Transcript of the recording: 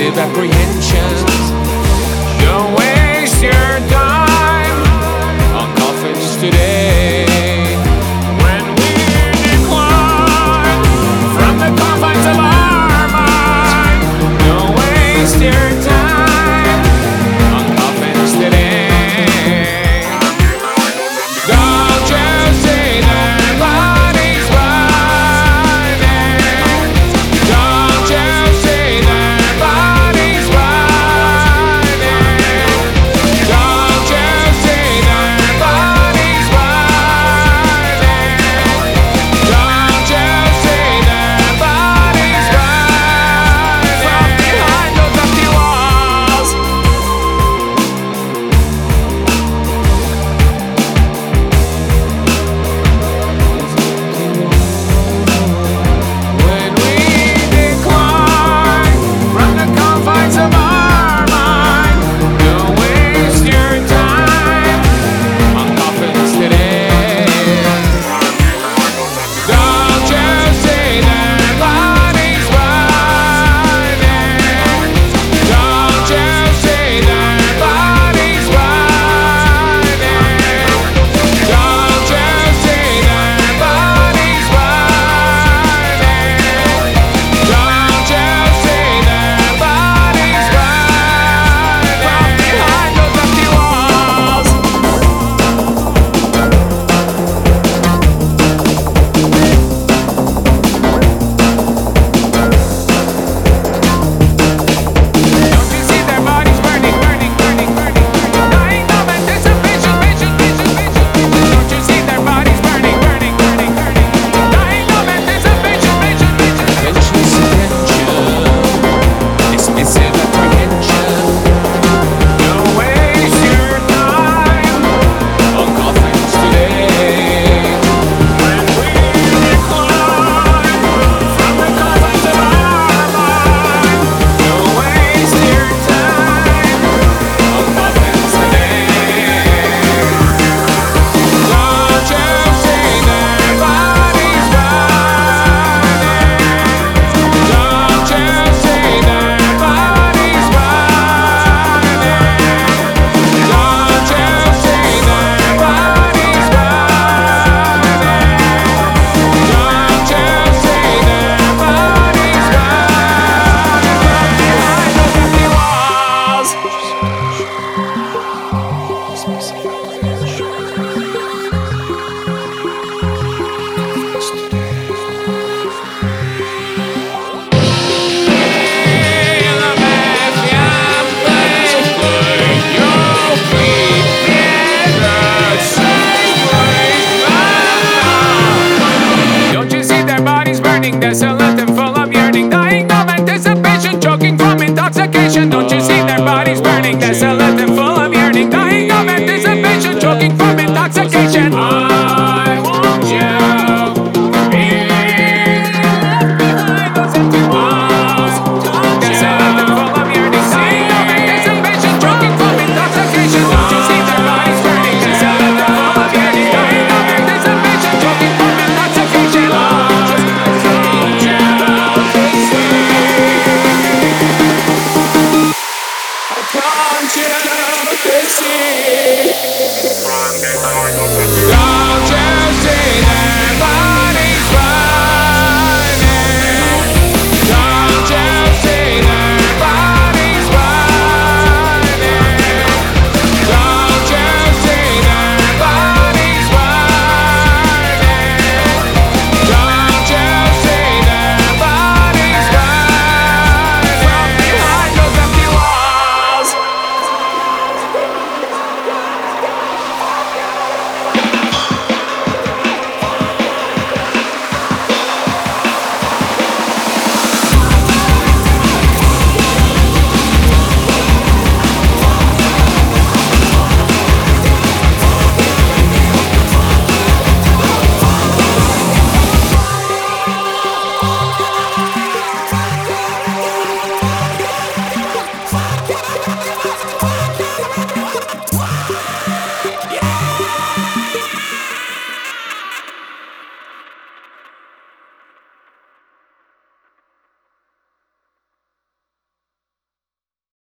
apprehension. Bodies Want you